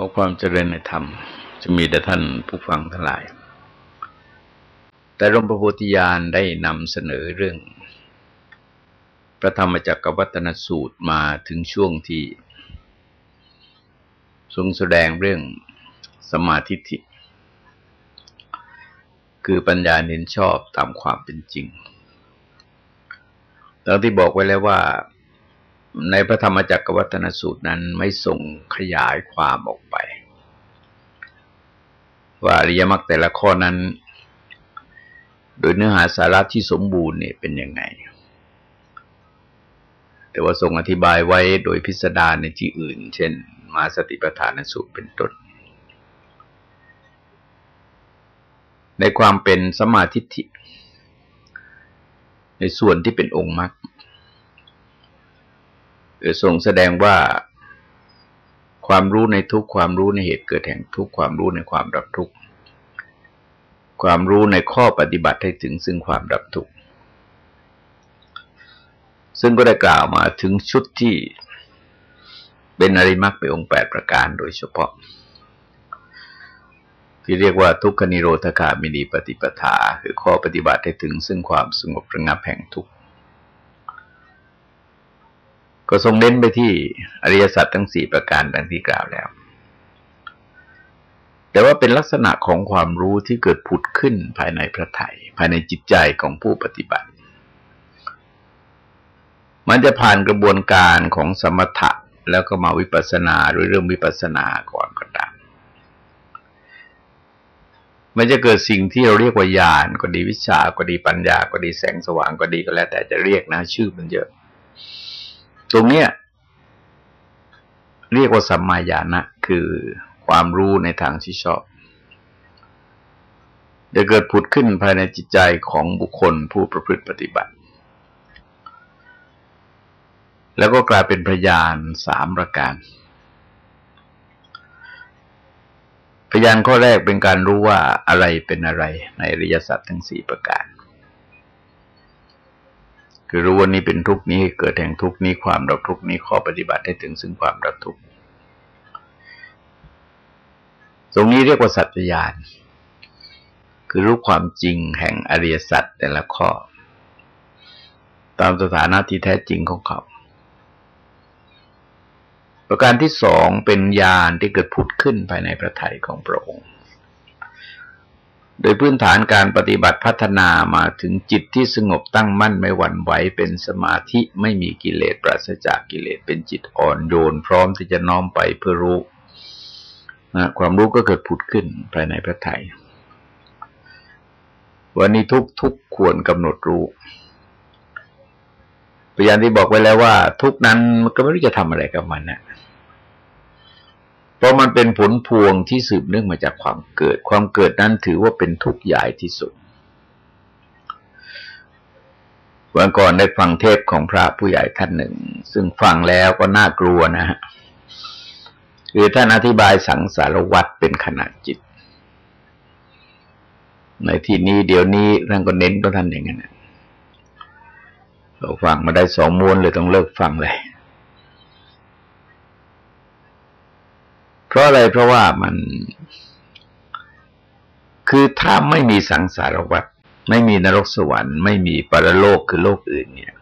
ขอความเจริญในธรรม จะมีแต่ท่านผู้ฟังทั้งหลาย แต่หลวงพระโพธิญาณได้นำเสนอเรื่อง พระธรรมจักรวัตนสูตรมาถึงช่วงที่ ทรงแสดงเรื่องสมาธิิคือปัญญาเน้นชอบตามความเป็นจริงตอนที่บอกไว้แล้วว่า ในพระธรรมจักรวัตนสูตรนั้นไม่ส่งขยายความออกไป ว่าอริยมรรคแต่ละข้อนั้น โดยเนื้อหาสาระที่สมบูรณ์เนี่ยเป็นยังไง แต่ว่าทรงอธิบายไว้โดยพิสดารในที่อื่น เช่น มาสติปัฏฐานสูตรเป็นต้นในความเป็นสมาธิิในส่วนที่เป็นองค์มรรค ทรงแสดงว่าความรู้ในทุกความรู้ในเหตุเกิดแห่งทุกความรู้ในความดับทุกความรู้ในข้อปฏิบัติให้ถึงซึ่งความดับทุกซึ่งก็ได้กล่าวมาถึงชุดที่เป็นอริมักเป็นองค์แปดประการโดยเฉพาะ ที่เรียกว่าทุกขนิโรธคามินีปฏิปทา คือข้อปฏิบัติให้ถึงซึ่งความสงบระงับแห่งทุกข์ ก็ทรงเน้นไปที่อริยสัจทั้งสี่ประการดังที่กล่าวแล้ว แต่ว่าเป็นลักษณะของความรู้ที่เกิดผุดขึ้นภายในพระไถยภายในจิตใจของผู้ปฏิบัติ มันจะผ่านกระบวนการของสมถะแล้วก็มาวิปัสสนาหรือเรื่องวิปัสสนาก่อนก็ตามมันจะเกิดสิ่งที่เราเรียกว่าญาณก็ดีวิชาก็ดีปัญญาก็ดีแสงสว่างก็ดีก็แล้วแต่จะเรียกนะ ชื่อมันเยอะ ตรงเนี้ยเรียกว่าสัมมาญาณะคือความรู้ในทางที่ชอบจะเกิดผุดขึ้นภายในจิตใจของบุคคลผู้ประพฤติปฏิบัติ แล้วก็กลายเป็นพยานสามประการ พยานข้อแรกเป็นการรู้ว่าอะไรเป็นอะไรในริยสัจทั้งสี่ประการ คือรู้ว่านี้เป็นทุกนี้เกิดแห่งทุกนี้ความดับทุกนี้ข้อปฏิบัติให้ถึงซึ่งความดับทุกตรงนี้เรียกว่าสัจจญาณคือรู้ความจริงแห่งอริยสัจแต่ละข้อ ตามสถานะที่แท้จริงของเขา ประการที่สองเป็นญาณที่เกิดผุดขึ้นภายในพระทัยของพระองค์ โดยพื้นฐานการปฏิบัติพัฒนามาถึงจิตที่สงบตั้งมั่นไม่หวั่นไหวเป็นสมาธิไม่มีกิเลสปราศจากกิเลสเป็นจิตอ่อนโยนพร้อมที่จะน้อมไปเพื่อรู้นะความรู้ก็เกิดผุดขึ้นภายในพระไทยวันนี้ทุกทุกควรกำหนดรู้พยานที่บอกไว้แล้วว่า ทุกนั้นก็ไม่รู้จะทำอะไรกับมันนะ เพราะมันเป็นผลพวงที่สืบเนื่องมาจากความเกิด ความเกิดนั้นถือว่าเป็นทุกข์ใหญ่ที่สุดวันก่อนได้ฟังเทศของพระผู้ใหญ่ท่านหนึ่ง ซึ่งฟังแล้วก็น่ากลัวนะฮะคือท่านอธิบายสังสารวัตรเป็นขนาดจิต ในที่นี้เดี๋ยวนี้ท่านก็เน้นก็ท่านอย่างนั้นเราฟังมาได้สองม้วนเลยต้องเลิกฟังเลย เพราะอะไรเพราะว่ามัน คือถ้าไม่มีสังสารวัฏไม่มีนรกสวรรค์ไม่มีปรโลกคือโลกอื่นเนี่ย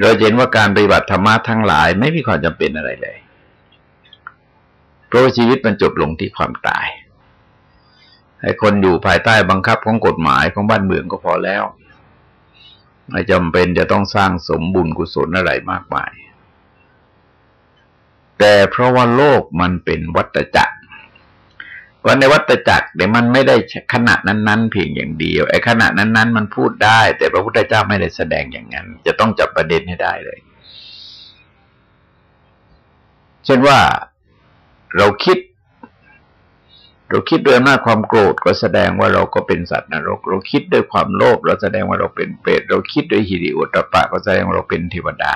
เราเห็นว่าการปฏิบัติธรรมะทั้งหลาย ไม่มีความจำเป็นอะไรเลย เพราะชีวิตมันจบลงที่ความตาย ให้คนอยู่ภายใต้บังคับของกฎหมายของบ้านเมืองก็พอแล้ว ไม่จำเป็นจะต้องสร้างสมบุญกุศลอะไรมากมาย แต่เพราะว่าโลกมันเป็นวัตจักรว่าในวัตจักรเดี๋ยวมันไม่ได้ขณะนั้น ๆ เพียงอย่างเดียวไอ้ขณะนั้น ๆ มันพูดได้ แต่พระพุทธเจ้าไม่ได้แสดงอย่างนั้น จะต้องจับประเด็นให้ได้เลย เช่นว่าเราคิด เราคิดด้วยอำนาจความโกรธก็แสดงว่าเราก็เป็นสัตว์นรก เราคิดด้วยความโลภเราแสดงว่าเราเป็นเปรตเราคิดด้วยหิริโอตปะก็แสดงว่าเราเป็นเทวดา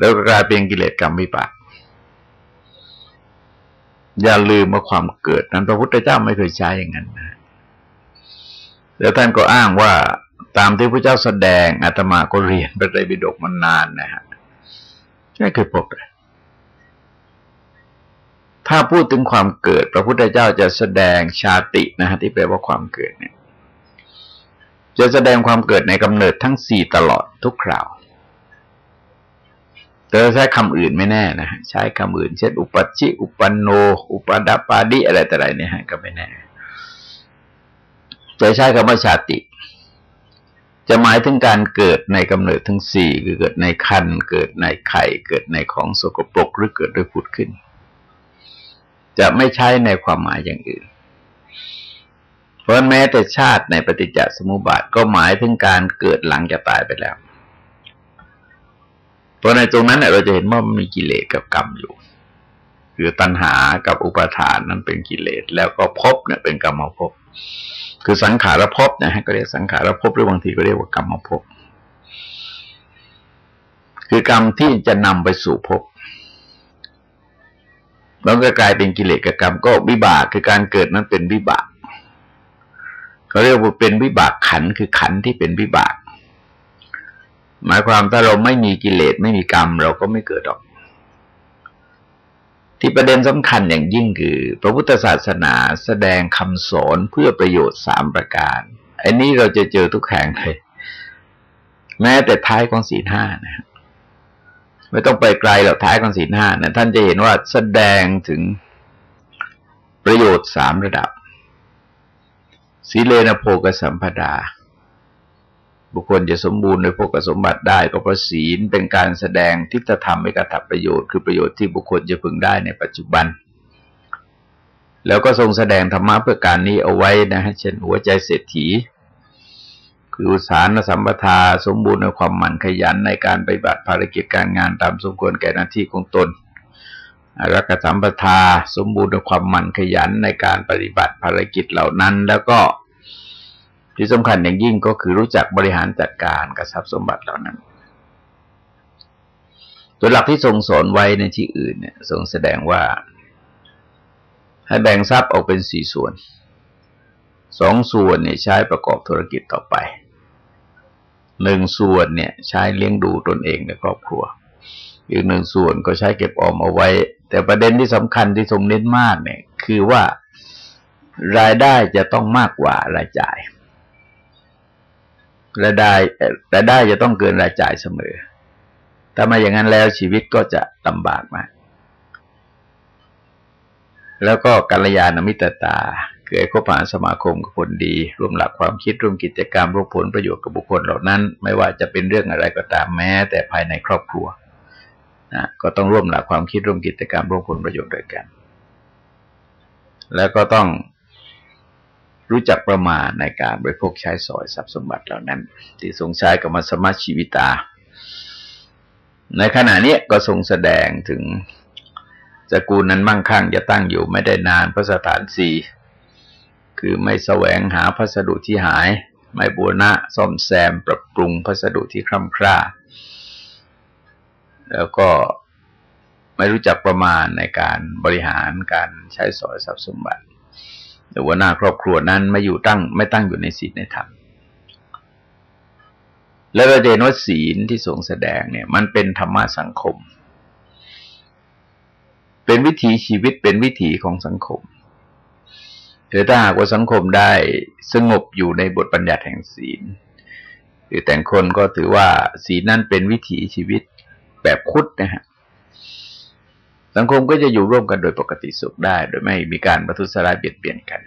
แล้วก็กลายเป็นกิเลสกรรมวิปากอย่าลืมว่าความเกิดนั้นพระพุทธเจ้าไม่เคยใช้อย่างนั้นนะแล้วท่านก็อ้างว่าตามที่พระเจ้าแสดงอาตมาก็เรียนพระไตรปิฎกมันานนะฮะไม่เคยพบเลยถ้าพูดถึงความเกิด พระพุทธเจ้าจะแสดงชาตินะฮะที่แปลว่าความเกิดเนี่ย จะแสดงความเกิดในกำเนิดทั้งสี่ตลอดทุกคราว แต่ใช้คำอื่นไม่แน่นะใช้คำอื่น เช่น อุปัชิ อุปันโน อุปดาปาดิอะไรแต่ไรเนี่ยก็ไม่แน่จะใช้คำว่าชาติ จะหมายถึงการเกิดในกำเนิดทั้งสี่คือเกิดในคันเกิดในไข่ เกิดในของสกปรกหรือเกิดด้วยผุดขึ้น จะไม่ใช้ในความหมายอย่างอื่นเพราะแม้แต่ชาติในปฏิจจสมุปบาทก็หมายถึงการเกิดหลังจะตายไปแล้ว เพราะในตรงนั้นเนี่ยเราจะเห็นว่ามันมีกิเลสกับกรรมอยู่ คือตัณหากับอุปทานนั้นเป็นกิเลส แล้วก็ภพเนี่ยเป็นกรรมภพคือสังขารภพนะฮะก็เรียกสังขารภพหรือบางทีก็เรียกว่ากรรมภพคือกรรมที่จะนำไปสู่ภพแล้วก็กลายเป็นกิเลสกับกรรมก็วิบากคือการเกิดนั้นเป็นวิบากเขาเรียกว่าเป็นวิบากขันคือขันที่เป็นวิบาก หมายความถ้าเราไม่มีกิเลสไม่มีกรรม เราก็ไม่เกิดหรอก ที่ประเด็นสำคัญอย่างยิ่งคือ พระพุทธศาสนาแสดงคำสอนเพื่อประโยชน์สามประการอันนี้เราจะเจอทุกแห่งเลย แม้แต่ท้ายของสีห้านะไม่ต้องไปไกลหรอกท้ายของสีห้านะท่านจะเห็นว่าแสดงถึงประโยชน์สามระดับสีเลนโพกสัมปดา บุคคลจะสมบูรณ์ในพวกสมบัติได้ก็เพราะศีลเป็นการแสดงทิฏฐธรรมให้กระทับประโยชน์คือประโยชน์ที่บุคคลจะพึงได้ในปัจจุบัน แล้วก็ทรงแสดงธรรมะเพื่อการนี้เอาไว้นะฮะเช่นหัวใจเศรษฐี คืออุสานสัมปทาสมบูรณ์ในความหมั่นขยันในการปฏิบัติภารกิจการงานตามสมควรแก่หน้าที่ของตนรักสัมปทาสมบูรณ์ในความหมั่นขยันในการปฏิบัติภารกิจเหล่านั้น แล้วก็ ที่สำคัญอย่างยิ่งก็คือรู้จักบริหารจัดการกับทรัพย์สมบัติเหล่านั้น ตัวหลักที่ทรงสอนไว้ในที่อื่นเนี่ยทรงแสดงว่า ให้แบ่งทรัพย์ออกเป็นสี่ส่วนสองส่วนเนี่ยใช้ประกอบธุรกิจต่อไปหนึ่งส่วนเนี่ยใช้เลี้ยงดูตนเองในครอบครัว อีกหนึ่งส่วนก็ใช้เก็บออมเอาไว้ แต่ประเด็นที่สำคัญที่ทรงเน้นมากเนี่ย คือว่ารายได้จะต้องมากกว่ารายจ่าย รายได้รายได้จะต้องเกินรายจ่ายเสมอ ถ้ามาอย่างนั้นแล้วชีวิตก็จะลำบากมาก แล้วก็กัลยาณมิตรตาคือไอ้คบหาสมาคมกับคนดี ร่วมหลักความคิดร่วมกิจกรรมร่วมผลประโยชน์กับบุคคลเหล่านั้น ไม่ว่าจะเป็นเรื่องอะไรก็ตามแม้ แต่ภายในครอบครัวนะก็ต้องร่วมหลักความคิดร่วมกิจกรรมร่วมผลประโยชน์ด้วยกัน แล้วก็ต้อง รู้จักประมาณในการบริโภคใช้สอยทรัพย์สมบัติเหล่านั้น ที่ทรงใช้กับมาสมาชีวิตา ในขณะนี้ก็ทรงแสดงถึงสกูลนั้นมั่งคั่งจะตั้งอยู่ไม่ได้นานพระสถานสี่คือไม่แสวงหาพัสดุที่หาย ไม่บูรณะซ่อมแซมปรับปรุงพัสดุที่คร่ำคร่า แล้วก็ไม่รู้จักประมาณในการบริหารการใช้สอยทรัพย์สมบัติ หรือว่าหน้าครอบครัวนั้นไม่อยู่ตั้ง ไม่ตั้งอยู่ในศีลในธรรมแล้วเราเห็นว่าศีลที่ทรงแสดงเนี่ย มันเป็นธรรมะสังคม เป็นวิถีชีวิตเป็นวิถีของสังคมหรือถ้าหากว่าสังคมได้สงบอยู่ในบทบัญญัติแห่งศีลหรือแต่งคนก็ถือว่าศีลนั้นเป็นวิถีชีวิตแบบคุดนะฮะ สังคมก็จะอยู่ร่วมกันโดยปกติสุขได้ โดยไม่มีการประทุษร้ายเบียดเบียนกัน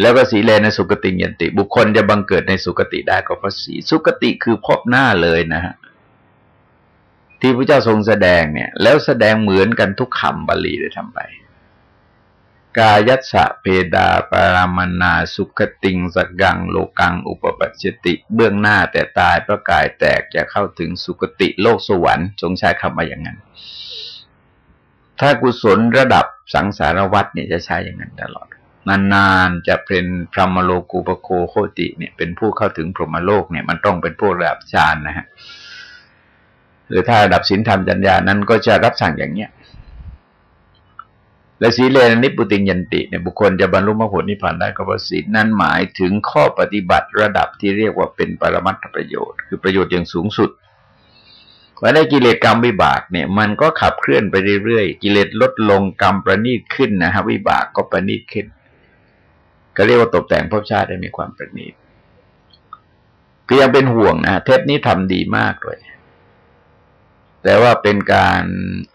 แล้วก็สีเลในสุกติยันติ บุคคลจะบังเกิดในสุกติได้ก็เพราะสีสุกติคือพบหน้าเลยนะฮะที่พระเจ้าทรงแสดงเนี่ย แล้วแสดงเหมือนกันทุกคำบาลีเลยทำไป กายัสะเพดาปรามนาสุขติงสักกังโลกังอุปปัชติ เบื้องหน้าแต่ตายพระกายแตกจะเข้าถึงสุคติโลกสวรรค์ทรงใช้คำมาอย่างนั้น ถ้ากุศลระดับสังสารวัตเนี่ยจะใช้อย่างนั้นตลอด นานๆจะเป็นพรหมโลกูปโคโคติเนี่ยเป็นผู้เข้าถึงพรหมโลกเนี่ยมันต้องเป็นผู้ระดับฌานนะฮะหรือถ้าระดับศีลธรรมจัญญานั้นก็จะรับสั่งอย่างเนี้ย และสีเลนนิพุติยันติเนี่ยบุคคลจะบรรลุมรรคผลนิพพานได้ก็เพราะศีลนั้นหมายถึงข้อปฏิบัติระดับที่เรียกว่าเป็นปรมัตถประโยชน์ คือประโยชน์อย่างสูงสุดว่าได้กิเลสกรรมวิบากเนี่ยมันก็ขับเคลื่อนไปเรื่อยๆกิเลสลดลงกรรมประณีตขึ้นนะฮะวิบากก็ประณีตขึ้น ก็เรียกว่าตกแต่งภพชาติได้มีความประณีตก็ยังเป็นห่วงนะเทปนี้ทำดีมากเลย แต่ว่าเป็นการ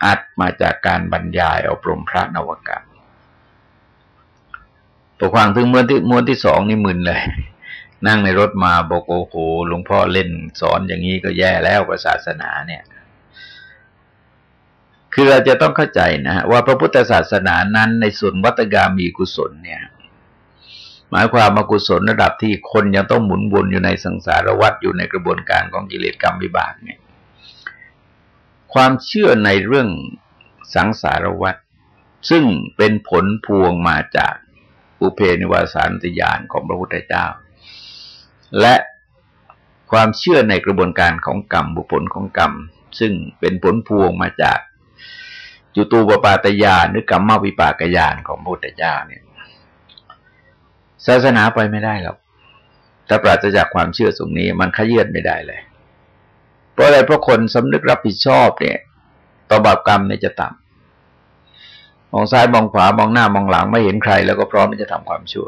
อัดมาจากการบรรยายเอาปรมพระนวกาศตัวความถึงม้วนที่ม้วนที่สองนี่มึนเลย นั่งในรถมาบอกโอ้โหหลวงพ่อเล่นสอนอย่างนี้ก็แย่แล้วศาสนาเนี่ย คือเราจะต้องเข้าใจนะฮะว่าพระพุทธศาสนานั้นในส่วนวัตกามีกุศลเนี่ย หมายความมากุศลระดับที่คนยังต้องหมุนวนอยู่ในสังสารวัฏอยู่ในกระบวนการของกิเลสกรรมวิบากเนี่ย ความเชื่อในเรื่องสังสารวัฏซึ่งเป็นผลพวงมาจากอุเพนิวาสานตยานของพระพุทธเจ้า และความเชื่อในกระบวนการของกรรมบุผลของกรรม ซึ่งเป็นผลพวงมาจากจุตูปปาตยานหรือกรรมวิปากยานของพระพุทธเจ้าเนี่ยศาสนาไปไม่ได้หรอกถ้าปราศจากความเชื่อตรงนี้ มันขยื่นไม่ได้เลย เพราะอะไรเพราะคนสำนึกรับผิดชอบเนี่ยต่อบาปกรรมเนี่ยจะต่ำมองซ้ายมองขวามองหน้ามองหลังไม่เห็นใคร แล้วก็พร้อมที่จะทำความชั่ว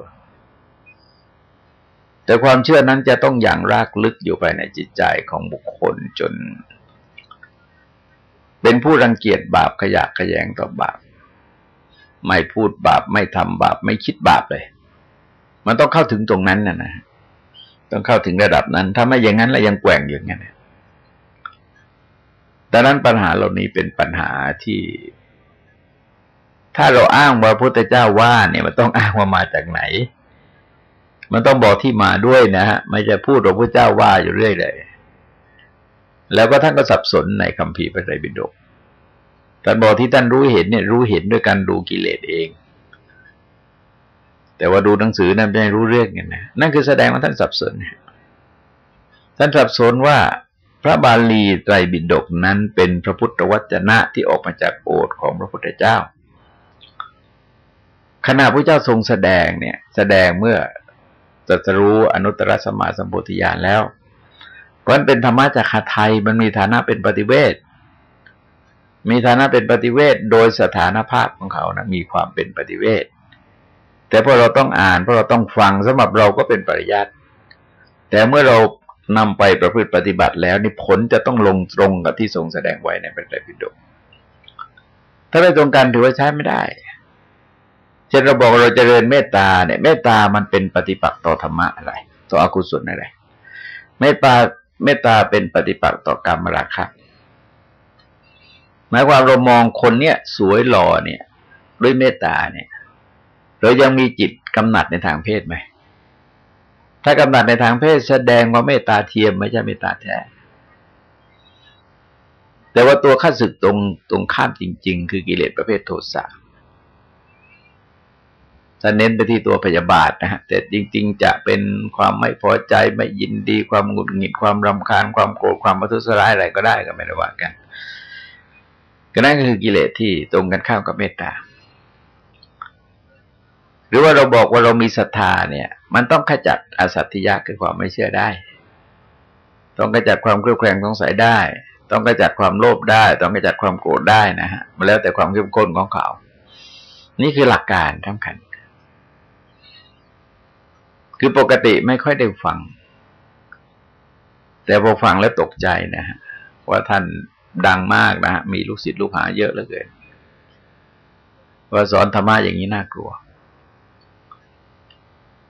แต่ความเชื่อนั้นจะต้องอย่างรากลึกอยู่ไปในจิตใจของบุคคลจน เป็นผู้รังเกียจบาปขยะขยงต่อบาปไม่พูดบาปไม่ทำบาปไม่คิดบาปเลย มันต้องเข้าถึงตรงนั้นนะนะต้องเข้าถึงระดับนั้น ถ้าไม่อย่างนั้นแล้วยังแกว่งอยู่อย่างนั้น ดังนั้นปัญหาเหล่านี้เป็นปัญหาที่ ถ้าเราอ้างว่าพระพุทธเจ้าว่า เนี่ยมันต้องอ้างว่ามาจากไหน มันต้องบอกที่มาด้วยนะฮะไม่จะพูดว่าพระเจ้าว่าอยู่เรื่อยเลย แล้วก็ท่านก็สับสนในคำพีพระไตรปิฎกท่านบอกที่ท่านรู้เห็นเนี่ย รู้เห็นด้วยการดูกิเลสเอง แต่ว่าดูหนังสือนั้นไม่รู้เรื่องกันนะนั่นคือแสดงว่าท่านสับสนท่านสับสนว่า พระบาลีไตรปิฎกนั้นเป็นพระพุทธวจนะที่ออกมาจากโอษของพระพุทธเจ้า ขณะพระเจ้าทรงแสดงเนี่ย แสดงเมื่อจัตรู้อนุตตรสมาสัมโพธิญาณแล้วเพราะมันเป็นธรรมะจากคาไทยมันมีฐานะเป็นปฏิเวทมีฐานะเป็นปฏิเวทโดยสถานภาพของเขานะมีความเป็นปฏิเวทแต่พอเราต้องอ่านพราะเราต้องฟังสำหรับเราก็เป็นปริยัติแต่เมื่อเรา นำไปประพฤติปฏิบัติแล้วนี่ผลจะต้องลงตรงกับที่ทรงแสดงไว้ในพระไตรปิฎกถ้าไม่ตรงกันถือว่าใช้ไม่ได้เช่นเราบอกเราจเจริญเมตตาเนี่ยเมตตามันเป็นปฏิปักษ์ต่อธรรมะอะไร ต่ออกุศลอะไรเมตตาเมตตาเป็นปฏิปักษ์ต่อกรรมราคะหมายความเรามองคนเนี้ยสวยหล่อเนี่ย ด้วยเมตตาเนี่ย เรายังมีจิตกำหนัดในทางเพศไหม ถ้ากำหนัดในทางเพศแสดงว่าเมตตาเทียมไม่ใช่เมตตาแท้ แต่ว่าตัวข้าศึกตรงตรงข้ามจริง ๆ คือกิเลสประเภทโทสะถ้าเน้นไปที่ตัวพยาบาทนะฮะแต่จริง ๆ จะเป็นความไม่พอใจไม่ยินดีความหงุดหงิดความรำคาญความโกรธความประทุษร้ายอะไรก็ได้ก็ไม่ได้ว่ากัน ก็นั่นก็คือกิเลสที่ตรงกันข้ามกับเมตตา รือว่าเราบอกว่าเรามีศรัทธาเนี่ย มันต้องขจัดอสัตยะคือความไม่เชื่อได้ ต้องขจัดความเครียดแคลงสงสัยได้ ต้องขจัดความโลภได้ ต้องขจัดความโกรธได้นะฮะมาแล้วแต่ความเข้มข้นของเขา นี่คือหลักการสำคัญ คือปกติไม่ค่อยได้ฟัง แต่พอฟังแล้วตกใจนะฮะว่าท่านดังมากนะฮะมีลูกศิษย์ลูกหาเยอะเหลือเกินว่าสอนธรรมะอย่างนี้น่ากลัว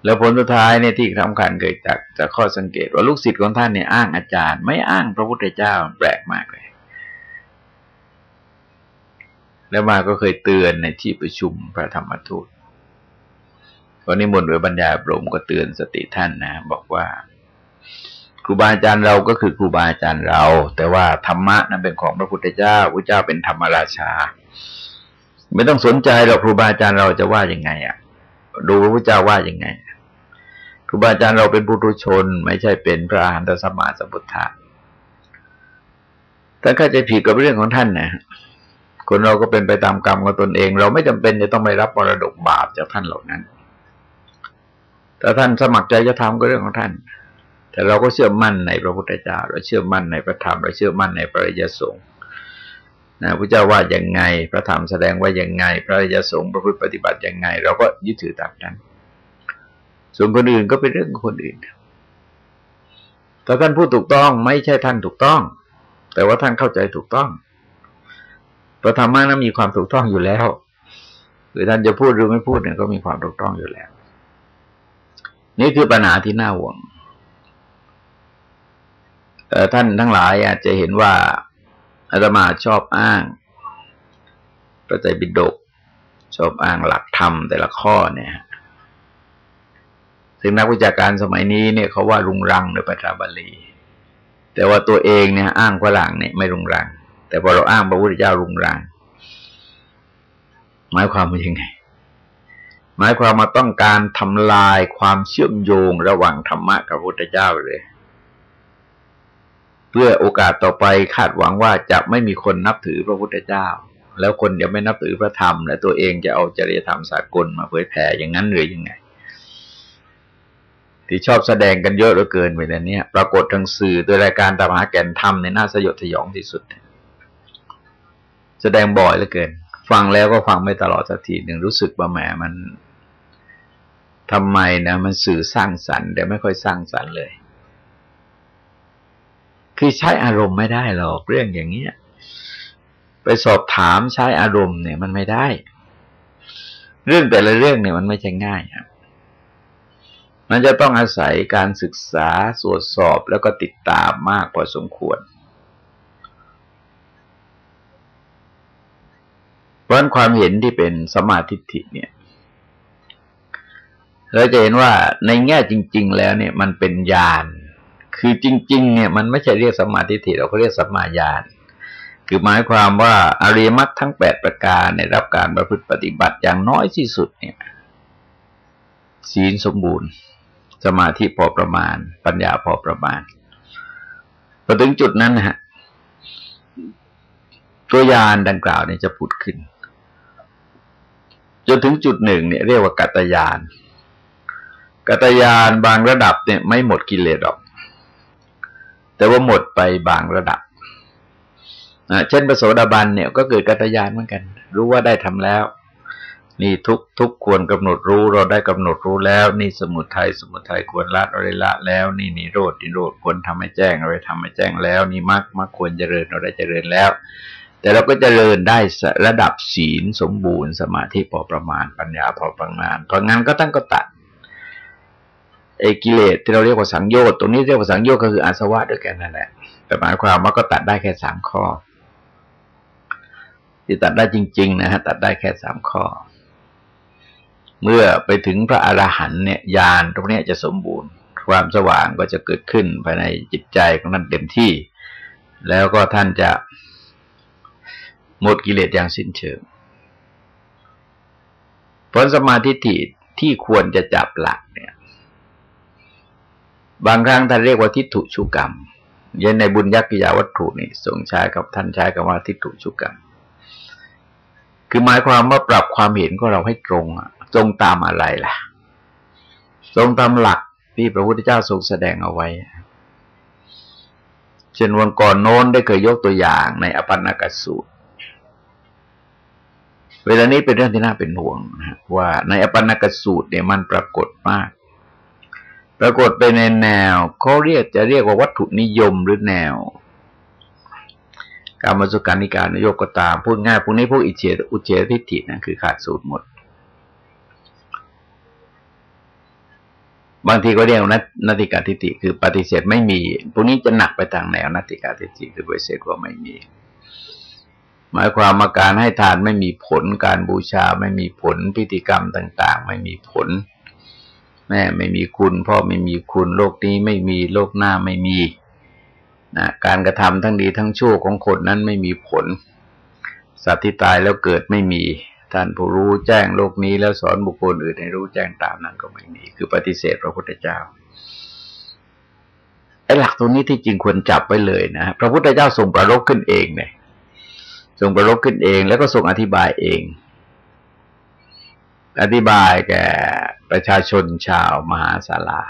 แล้วผลสุดท้ายเนี่ยที่สำคัญเกิดจากจากข้อสังเกต ว่าลูกศิษย์ของท่านเนี่ยอ้างอาจารย์ ไม่อ้างพระพุทธเจ้าแปลกมากเลย แล้วมาก็เคยเตือนในที่ประชุมพระธรรมทูตวันนี้มนต์ไว้บรรยายปรมก็เตือนสติท่านนะ บอกว่า ครูบาอาจารย์เราก็คือครูบาอาจารย์เรา แต่ว่าธรรมะนั้นเป็นของพระพุทธเจ้าพระเจ้าเป็นธรรมราชา ไม่ต้องสนใจหรอกครูบาอาจารย์เราจะว่ายังไง อะ ดูพระพุทธเจ้าว่ายังไง รูบาอาจารย์เราเป็นบุรุชน ไม่ใช่เป็นพระอรหันตสมมาสัมพุทธะถ้าเข้าใจผิดกับเรื่องของท่านนะคนเราก็เป็นไปตามกรรมของตนเอง เราไม่จำเป็นจะต้องไปรับมรดกบาปจากท่านเหล่านั้นแต่ท่านสมัครใจจะทำก็เรื่องของท่าน แต่เราก็เชื่อมั่นในพระพุทธเจ้าเราเชื่อมั่นในพระธรรมเราเชื่อมั่นในพระริยสงฆ์นะพระเจ้าว่าอย่างไง พระธรรมแสดงว่าอย่างไง พระริยสงฆ์ประพฤติปฏิบัติอย่างไง เราก็ยึดถือตามนั้น ส่วนคนอื่นก็เป็นเรื่องของคนอื่นถ้าท่านพูดถูกต้องไม่ใช่ท่านถูกต้อง แต่ว่าท่านเข้าใจถูกต้องพระธรรมะนั้นมีความถูกต้องอยู่แล้วหรือท่านจะพูดหรือไม่พูดเนี่ยก็มีความถูกต้องอยู่แล้ว นี่คือปัญหาที่น่าห่วงท่านทั้งหลายอาจจะเห็นว่าอาตมาชอบอ้างพระไตรปิฎกชอบอ้างหลักธรรมแต่ละข้อเนี่ย ถึงนักวิชาการสมัยนี้เนี่ยเขาว่ารุงรังในภาษาบาลี แต่ว่าตัวเองเนี่ยอ้างฝรั่งเนี่ยไม่รุงรัง แต่พอเราอ้างพระพุทธเจ้ารุงรัง หมายความว่ายังไง หมายความมาต้องการทำลายความเชื่อมโยงระหว่างธรรมะกับพระพุทธเจ้าเลย เพื่อโอกาสต่อไปคาดหวังว่าจะไม่มีคนนับถือพระพุทธเจ้า แล้วคนจะไม่นับถือพระธรรม และตัวเองจะเอาจริยธรรมสากลมาเผยแผ่อย่างนั้นหรือยังไง ที่ชอบแสดงกันเยอะเหลือเกินไปแล้วเนี่ยปรากฏทางสื่อโดยรายการตามหาแก่นธรรมในหน้าสยดสยองที่สุด แสดงบ่อยเหลือเกิน ฟังแล้วก็ฟังไม่ตลอดสักทีหนึ่งรู้สึกว่าแหมมันทำไมนะมันสื่อสร้างสรรค์แต่ไม่ค่อยสร้างสรรค์เลย คือใช้อารมณ์ไม่ได้หรอกเรื่องอย่างเนี้ยไปสอบถามใช้อารมณ์เนี่ยมันไม่ได้ เรื่องแต่ละเรื่องเนี่ยมันไม่ใช่ง่ายครับ มันจะต้องอาศัยการศึกษาตรวจสอบแล้วก็ติดตามมากพอสมควร เพราะความเห็นที่เป็นสมาธิิเนี่ยเราจะเห็นว่าในแง่จริง ๆ แล้วเนี่ยมันเป็นญาณ คือจริง ๆ เนี่ยมันไม่ใช่เรียกสมาทิฏฐิเราก็เรียกสัมมาญาณ คือหมายความว่าอริยมรรคทั้งแปดประการในรับการประพฤติปฏิบัติอย่างน้อยที่สุดเนี่ย ศีลสมบูรณ์ สมาธิพอประมาณ ปัญญาพอประมาณพอถึงจุดนั้นนะฮะตัวยานดังกล่าวเนี่ยจะผุดขึ้น จนถึงจุดหนึ่งเนี่ยเรียกว่ากัตยาน กัตยานบางระดับเนี่ยไม่หมดกิเลสหรอก แต่ว่าหมดไปบางระดับเช่นประโสดาบันเนี่ยก็เกิดกัตยานเหมือนกัน รู้ว่าได้ทำแล้ว นี่ทุกทุกควรกำหนดรู้เราได้กำหนดรู้แล้ว นี่สมุทัยสมุทัยควรละเราได้ละแล้ว นี่นิโรดนิโรดควรทำให้แจ้งเราได้ทำให้แจ้งแล้ว นี่มรรคมรรคควรเจริญเราได้เจริญแล้ว แต่เราก็เจริญได้ระดับศีลสมบูรณ์สมาธิพอประมาณปัญญาพอประมาณเพราะงั้นก็ตั้งก็ตัดไอ้กิเลสที่เราเรียกว่าสังโยชน์ตรงนี้เรียกว่าสังโยชน์ก็คืออาสวะด้วยกันนั่นแหละแต่หมายความว่าก็ตัดได้แค่สามข้อ ที่ตัดได้จริง ๆ นะฮะตัดได้แค่สามข้อ เมื่อไปถึงพระอรหันต์เนี่ยญาณตรงนี้จะสมบูรณ์ ความสว่างก็จะเกิดขึ้นภายในจิตใจของท่านเต็มที่ แล้วก็ท่านจะหมดกิเลสอย่างสิ้นเชิงผลสมาธิที่ที่ควรจะจับหลักเนี่ย บางครั้งท่านเรียกว่าทิฏฐุชุกรรมย็นในบุญยักษิยาวัตถุนี่ทรงใช้กับท่านใช้คำว่าทิฏฐุชุกรรมคือหมายความว่าปรับความเห็นของเราให้ตรง ตรงตามอะไรล่ะตรงตามหลักที่พระพุทธเจ้าทรงแสดงเอาไว้ เช่นวันก่อนโน้นได้เคยยกตัวอย่างในอปันนกสูตร เวลานี้เป็นเรื่องที่น่าเป็นห่วงนะว่าในอปันนกสูตรเนี่ยมันปรากฏมาก ปรากฏไปในแนวเขาเรียกจะเรียกว่าวัตถุนิยมหรือแนวการมาสุการนิการนโยกก็ตามพูดง่ายพวกนี้พวกอิเชอุเฉทิฏฐินะคือขาดสูตรหมด บางทีก็เรียกนันัติกาทิฏฐิคือปฏิเสธไม่มี พวกนี้จะหนักไปทางแนวนัติกาทิฏฐิคือปฏิเสธว่าไม่มี หมายความมาการให้ทานไม่มีผล การบูชาไม่มีผล พิธีกรรมต่าง ๆ ไม่มีผล แม่ไม่มีคุณ พ่อไม่มีคุณ โลกนี้ไม่มีโลกหน้าไม่มีนะการกระทำทั้งดีทั้งชั่วของคนนั้นไม่มีผล สัตว์ที่ตายแล้วเกิดไม่มี ท่านผู้รู้แจ้งโลกนี้แล้วสอนบุคคลอื่นให้รู้แจ้งตามนั้นก็ไม่มีคือปฏิเสธพระพุทธเจ้าไอ้หลักตรงนี้ที่จริงควรจับไว้เลยนะพระพุทธเจ้าทรงประลบขึ้นเองเนี่ยทรงประลบขึ้นเอง แล้วก็ทรงอธิบายเอง อธิบายแก่ประชาชนชาวมหาศาลา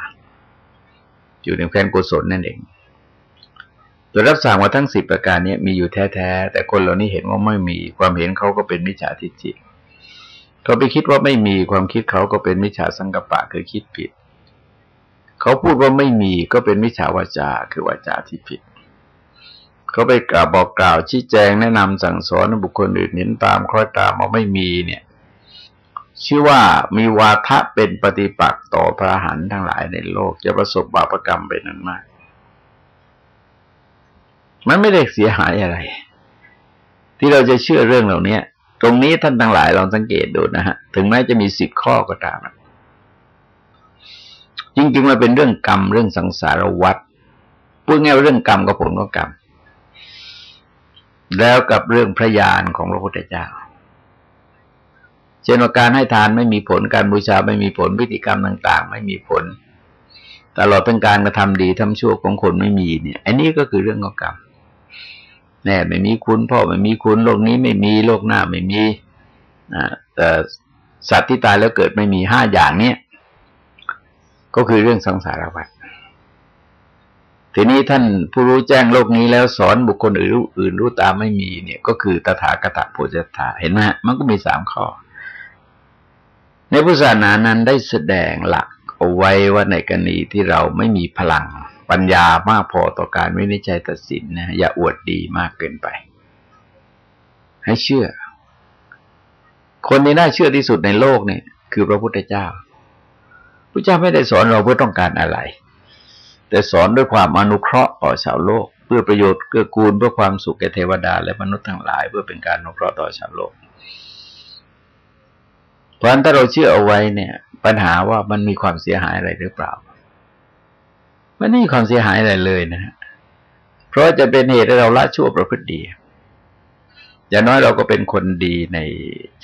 อยู่ในแคว้นกุศลนั่นเองโดยรับสั่งว่าทั้งสิบประการนี้มีอยู่แท้ ๆ แต่คนเหล่านี้เห็นว่าไม่มีความเห็นเขาก็เป็นมิจฉาทิฏฐิ เขาไปคิดว่าไม่มีความคิดเขาก็เป็นมิจฉาสังกปะคือคิดผิด เขาพูดว่าไม่มีก็เป็นมิจฉาวาจาคือวาจาที่ผิด เขาไปกล่าวบอกกล่าวชี้แจงแนะนำสั่งสอนบุคคลอื่นเห็นตามคล้อยตามว่าไม่มีเนี่ย ชื่อว่ามีวาทะเป็นปฏิปักษ์ต่อพระหันทั้งหลายในโลก จะประสบบาปรกรรมเป็นนั้นมาก มันไม่ได้เสียหายอะไร ที่เราจะเชื่อเรื่องเหล่านี้ ตรงนี้ท่านทั้งหลายลองสังเกตดูนะฮะ ถึงแม้จะมีสิบข้อก็ตามจริงๆมันเป็นเรื่องกรรมเรื่องสังสารวัฏพูดง่ายว่เรื่องกรรมกับผลของกรรม แล้วกับเรื่องพระญาณของพระพุทธเจ้าเช่นว่าการให้ทานไม่มีผลการบูชาไม่มีผลพิธีกรรมต่าง ๆ ไม่มีผล ตลอดเป็นการกระทำดีทำชั่วของคนไม่มีเนี่ย อันนี้ก็คือเรื่องของกรรม แน่ไม่มีคุณ พ่อไม่มีคุณ โลกนี้ไม่มีโลกหน้าไม่มีแต่สัตว์ที่ตายแล้วเกิดไม่มีห้าอย่างเนี้ยก็คือเรื่องสังสารวัฏทีนี้ท่านผู้รู้แจ้งโลกนี้แล้วสอนบุคคลอื่นรู้อื่นรู้ตามไม่มีเนี่ย ก็คือตถาคตโพธิถาเห็นไหมมันก็มีสามข้อ ในพุทธศาสนานั้นได้แสดงหลักเอาไว้ว่าในกรณีที่เราไม่มีพลัง ปัญญามากพอต่อการวินิจฉัยตัดสินนะอย่าอวดดีมากเกินไป ให้เชื่อ คนที่น่าเชื่อที่สุดในโลกเนี่ย คือพระพุทธเจ้าพระเจ้าไม่ได้สอนเราเพื่อต้องการอะไร แต่สอนด้วยความอนุเคราะห์ต่อชาวโลก เพื่อประโยชน์เกื้อกูลเพื่อความสุขแก่เทวดา และมนุษย์ทั้งหลาย เพื่อเป็นการอนุเคราะห์ต่อชาวโลกเพราะฉะนั้นถ้าเราเชื่อเอาไว้เนี่ย ปัญหาว่ามันมีความเสียหายอะไรหรือเปล่า มันไม่มีความเสียหายอะไรเลยนะฮะเพราะจะเป็นเหตุให้เราละชั่วประพฤติดี อย่างน้อยเราก็เป็นคนดีใน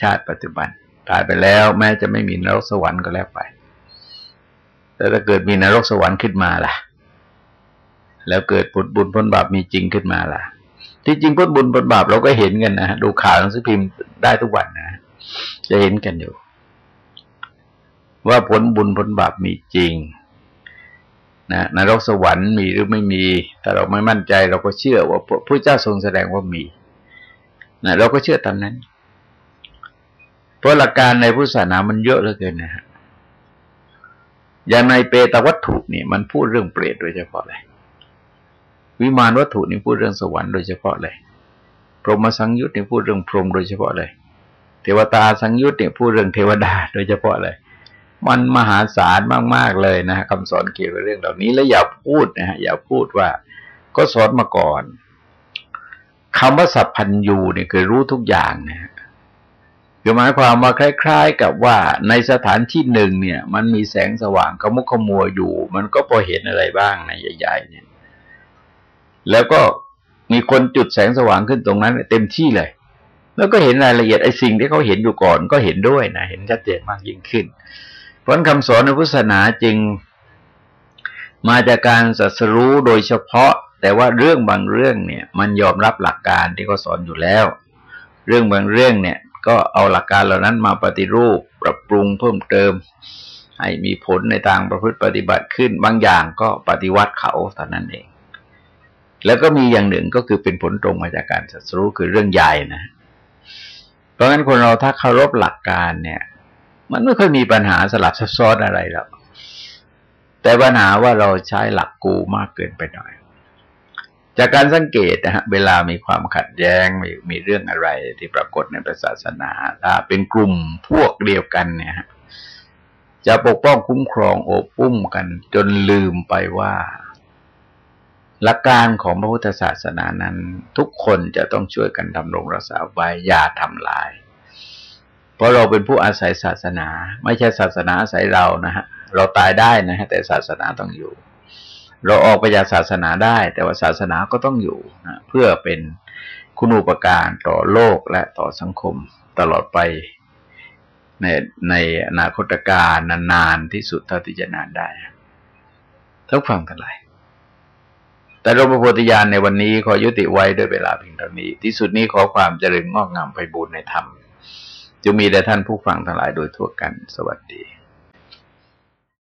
ชาติปัจจุบัน ตายไปแล้วแม้จะไม่มีนรกสวรรค์ก็แล้วไป แต่ถ้าเกิดมีนรกสวรรค์ขึ้นมาล่ะ แล้วเกิดผลบุญผลบาปมีจริงขึ้นมาล่ะ ที่จริงผลบุญผลบาปเราก็เห็นกันนะดูข่าวหนังสือพิมพ์ได้ทุกวันนะจะเห็นกันอยู่ ว่าผลบุญผลบาปมีจริง นะนรกสวรรค์มีหรือไม่มีแต่เราไม่มั่นใจเราก็เชื่อว่าพระเจ้าทรงแสดงว่ามีนะเราก็เชื่อตามนั้น เพราะหลักการในพุทธศาสนามันเยอะเหลือเกินนะฮะอย่างในเปตวัตถุนี่มันพูดเรื่องเปรตโดยเฉพาะเลย วิมานวัตถุนี่พูดเรื่องสวรรค์โดยเฉพาะเลย พรหมสังยุตนี่พูดเรื่องพรหมโดยเฉพาะเลย เทวตาสังยุตนี่พูดเรื่องเทวดาโดยเฉพาะเลย มันมหาศาลมาก ๆ เลยนะคำสอนเกี่ยวกับเรื่องเหล่านี้ แล้วอย่าพูดนะฮะอย่าพูดว่า ก็สอนมาก่อนคำว่าสัพพัญญูเนี่ยคือรู้ทุกอย่างนะคือหมายความว่าคล้าย ๆ กับว่าในสถานที่หนึ่งเนี่ย มันมีแสงสว่างขมุขมัวอยู่ มันก็พอเห็นอะไรบ้างในใหญ่ๆเนี่ย แล้วก็มีคนจุดแสงสว่างขึ้นตรงนั้น เต็มที่เลย แล้วก็เห็นรายละเอียดไอ้สิ่งที่เขาเห็นอยู่ก่อน ก็เห็นด้วยนะเห็นชัดเจนมากยิ่งขึ้น ผลคำสอนในพุทธศาสนาจริงมาจากการสัสรู้โดยเฉพาะ แต่ว่าเรื่องบางเรื่องเนี่ย มันยอมรับหลักการที่เขาสอนอยู่แล้ว เรื่องบางเรื่องเนี่ย ก็เอาหลักการเหล่านั้นมาปฏิรูป ปรับปรุงเพิ่มเติม ให้มีผลในทางประพฤติปฏิบัติขึ้นบางอย่างก็ปฏิวัติเขาเท่านั้นเอง แล้วก็มีอย่างหนึ่งก็คือเป็นผลตรงมาจากการสัสรู้คือเรื่องใหญ่นะเพราะงั้นคนเราถ้าเคารพหลักการเนี่ย มันไม่ค่อยมีปัญหาสลับซับซ้อนอะไรหรอกแต่ปัญหาว่าเราใช้หลักกูมากเกินไปหน่อย จากการสังเกตนะฮะเวลามีความขัดแย้งมีมีเรื่องอะไรที่ปรากฏในศาสนาถ้าเป็นกลุ่มพวกเดียวกันเนี่ยจะปกป้องคุ้มครองโอบอุ้มกัน จนลืมไปว่า หลักการของพระพุทธศาสนานั้น ทุกคนจะต้องช่วยกันดำรงรักษาไว้อย่าทำลาย เพราะเราเป็นผู้อาศัยศาสนา ไม่ใช่ศาสนาอาศัยเรานะฮะเราตายได้นะฮะแต่ศาสนาต้องอยู่ เราออกไปจากศาสนาได้ แต่ว่าศาสนาก็ต้องอยู่นะเพื่อเป็นคุณูปการต่อโลกและต่อสังคมตลอดไป ในในอนาคตการนานๆที่สุดเท่าที่จะนานได้ทุกฟังกันเลยแต่รมโพธิญาณในวันนี้ขอยุติไว้ด้วยเวลาเพียงเท่านี้ ที่สุดนี้ขอความเจริญงอกงามไปบูรณนธรรม จะมีแด่ท่านผู้ฟังทั้งหลายโดยทั่วกันสวัสดี